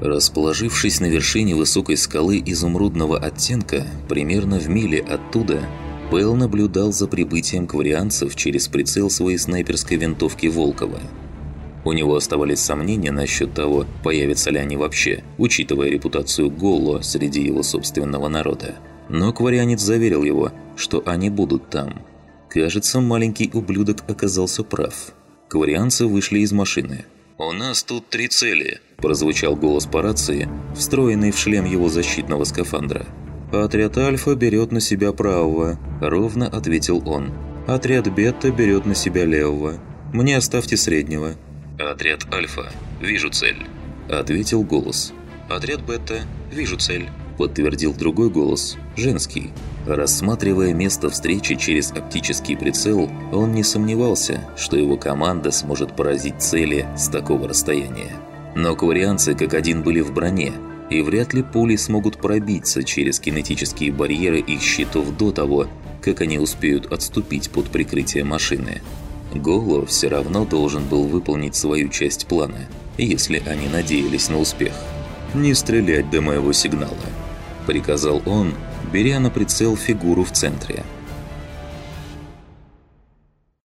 Расположившись на вершине высокой скалы изумрудного оттенка, примерно в миле оттуда, Пэл наблюдал за прибытием кварианцев через прицел своей снайперской винтовки Волкова. У него оставались сомнения насчет того, появятся ли они вообще, учитывая репутацию Голло среди его собственного народа. Но кварианец заверил его, что они будут там. Кажется, маленький ублюдок оказался прав. Кварианцы вышли из машины. «У нас тут три цели», – прозвучал голос по рации, встроенный в шлем его защитного скафандра. «Отряд Альфа берет на себя правого», – ровно ответил он. «Отряд Бета берет на себя левого. Мне оставьте среднего». «Отряд Альфа. Вижу цель», – ответил голос. «Отряд Бета. Вижу цель», – подтвердил другой голос, женский. Рассматривая место встречи через оптический прицел, он не сомневался, что его команда сможет поразить цели с такого расстояния. Но кварианцы как один были в броне, и вряд ли пули смогут пробиться через кинетические барьеры их щитов до того, как они успеют отступить под прикрытие машины. Голо все равно должен был выполнить свою часть плана, если они надеялись на успех. «Не стрелять до моего сигнала», – приказал он, беря на прицел фигуру в центре –